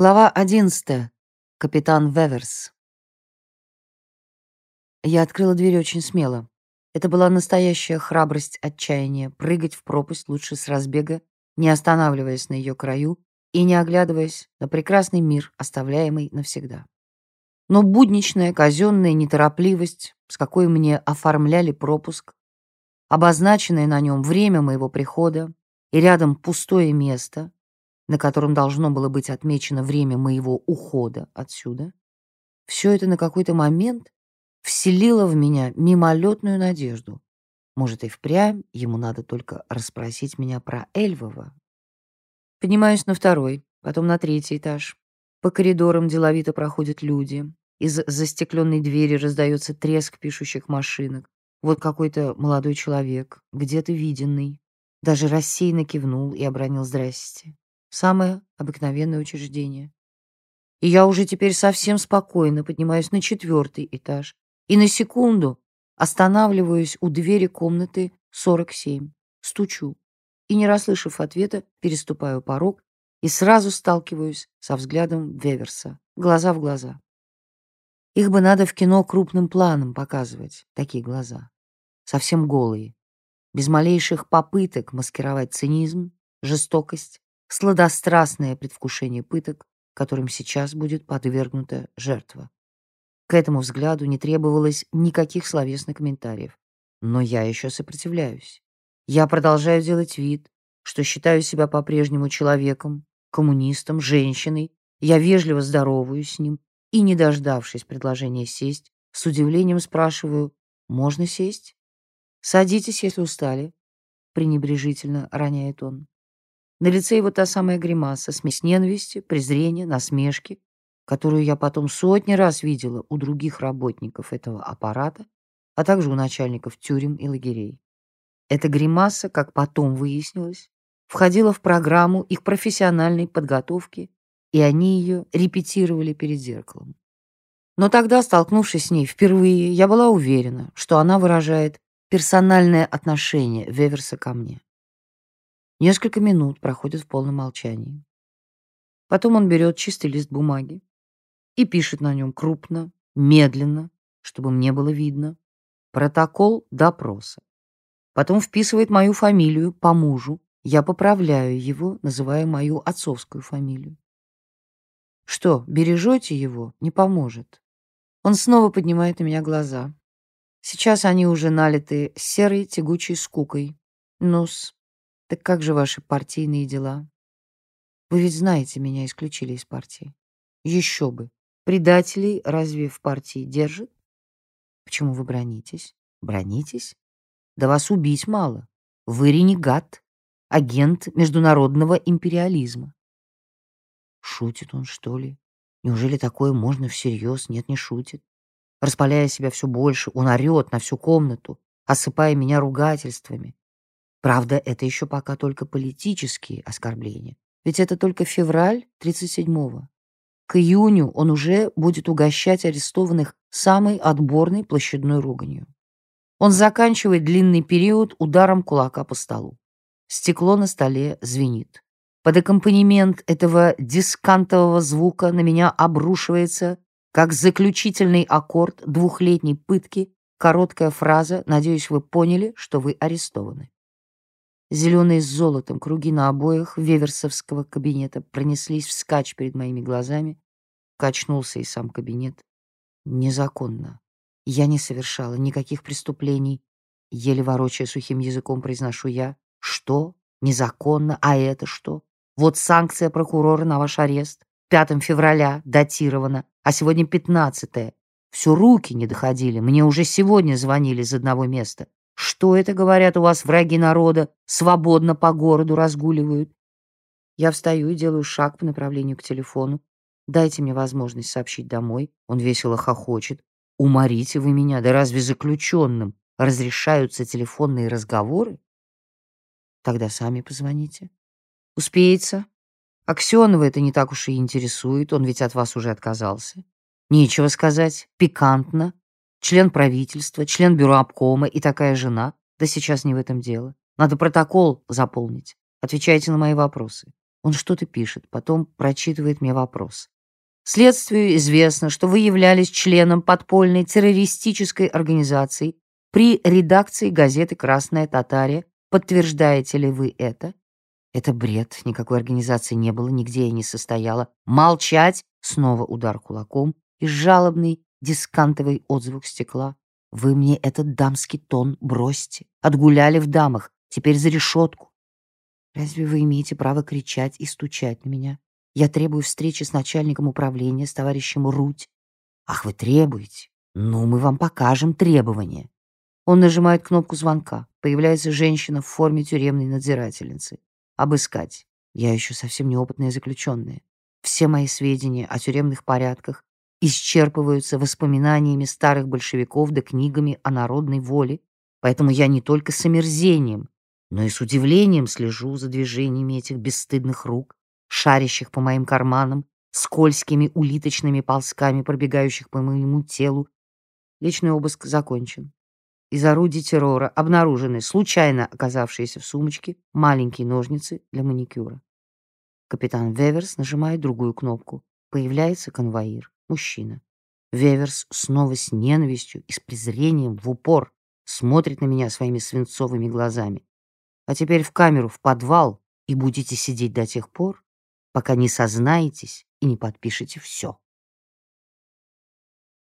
Глава 11. Капитан Веверс. Я открыла дверь очень смело. Это была настоящая храбрость отчаяния прыгать в пропасть лучше с разбега, не останавливаясь на ее краю и не оглядываясь на прекрасный мир, оставляемый навсегда. Но будничная казенная неторопливость, с какой мне оформляли пропуск, обозначенное на нем время моего прихода и рядом пустое место — на котором должно было быть отмечено время моего ухода отсюда, все это на какой-то момент вселило в меня мимолетную надежду. Может, и впрямь ему надо только расспросить меня про Эльвова. Поднимаюсь на второй, потом на третий этаж. По коридорам деловито проходят люди. Из застекленной двери раздается треск пишущих машинок. Вот какой-то молодой человек, где-то виденный. Даже рассеянно кивнул и обронил «здрасте». Самое обыкновенное учреждение. И я уже теперь совсем спокойно поднимаюсь на четвертый этаж и на секунду останавливаюсь у двери комнаты 47, стучу и, не расслышав ответа, переступаю порог и сразу сталкиваюсь со взглядом Веверса, глаза в глаза. Их бы надо в кино крупным планом показывать, такие глаза. Совсем голые, без малейших попыток маскировать цинизм, жестокость сладострастное предвкушение пыток, которым сейчас будет подвергнута жертва. К этому взгляду не требовалось никаких словесных комментариев. Но я еще сопротивляюсь. Я продолжаю делать вид, что считаю себя по-прежнему человеком, коммунистом, женщиной. Я вежливо здороваюсь с ним и, не дождавшись предложения сесть, с удивлением спрашиваю, можно сесть? Садитесь, если устали, пренебрежительно роняет он. На лице его та самая гримаса, смесь ненависти, презрения, насмешки, которую я потом сотни раз видела у других работников этого аппарата, а также у начальников тюрем и лагерей. Эта гримаса, как потом выяснилось, входила в программу их профессиональной подготовки, и они ее репетировали перед зеркалом. Но тогда, столкнувшись с ней впервые, я была уверена, что она выражает персональное отношение Веверса ко мне. Несколько минут проходят в полном молчании. Потом он берет чистый лист бумаги и пишет на нем крупно, медленно, чтобы мне было видно, протокол допроса. Потом вписывает мою фамилию по мужу. Я поправляю его, называя мою отцовскую фамилию. Что, бережете его? Не поможет. Он снова поднимает на меня глаза. Сейчас они уже налиты серой тягучей скукой. Ну-с, так как же ваши партийные дела? Вы ведь знаете, меня исключили из партии. Еще бы. Предателей разве в партии держат? Почему вы бронитесь? Бронитесь? Да вас убить мало. Вы ренегат, агент международного империализма. Шутит он, что ли? Неужели такое можно всерьез? Нет, не шутит. Распаляя себя все больше, он орет на всю комнату, осыпая меня ругательствами. Правда, это еще пока только политические оскорбления. Ведь это только февраль 37-го. К июню он уже будет угощать арестованных самой отборной площадной руганью. Он заканчивает длинный период ударом кулака по столу. Стекло на столе звенит. Под аккомпанемент этого дискантового звука на меня обрушивается, как заключительный аккорд двухлетней пытки, короткая фраза «Надеюсь, вы поняли, что вы арестованы». Зеленые с золотом круги на обоях веверсовского кабинета пронеслись вскачь перед моими глазами. Качнулся и сам кабинет. Незаконно. Я не совершала никаких преступлений. Еле ворочая сухим языком, произношу я. Что? Незаконно? А это что? Вот санкция прокурора на ваш арест. 5 февраля датировано, а сегодня 15 -е. Все руки не доходили. Мне уже сегодня звонили из одного места. Что это, говорят, у вас враги народа свободно по городу разгуливают? Я встаю и делаю шаг по направлению к телефону. Дайте мне возможность сообщить домой. Он весело хохочет. Уморите вы меня, да разве заключенным разрешаются телефонные разговоры? Тогда сами позвоните. Успеется. Аксенова это не так уж и интересует, он ведь от вас уже отказался. Нечего сказать, пикантно, член правительства, член бюро обкома и такая жена. Да сейчас не в этом дело. Надо протокол заполнить. Отвечайте на мои вопросы. Он что-то пишет, потом прочитывает мне вопрос. Следствию известно, что вы являлись членом подпольной террористической организации при редакции газеты «Красная Татария». Подтверждаете ли вы это? Это бред. Никакой организации не было, нигде я не состояла. Молчать! Снова удар кулаком и жалобный дискантовый отзвук стекла. Вы мне этот дамский тон бросьте. Отгуляли в дамах, теперь за решетку. Разве вы имеете право кричать и стучать на меня? Я требую встречи с начальником управления, с товарищем Руть. Ах, вы требуете? Ну, мы вам покажем требования. Он нажимает кнопку звонка. Появляется женщина в форме тюремной надзирательницы. Обыскать. Я еще совсем неопытная заключенная. Все мои сведения о тюремных порядках исчерпываются воспоминаниями старых большевиков да книгами о народной воле, поэтому я не только с омерзением, но и с удивлением слежу за движениями этих бесстыдных рук, шарящих по моим карманам, скользкими улиточными ползками, пробегающих по моему телу. Личный обыск закончен. Из орудий террора обнаружены случайно оказавшиеся в сумочке маленькие ножницы для маникюра. Капитан Веверс нажимает другую кнопку. Появляется конвоир, мужчина. Веверс снова с ненавистью и с презрением в упор смотрит на меня своими свинцовыми глазами. А теперь в камеру, в подвал, и будете сидеть до тех пор, пока не сознаетесь и не подпишете все.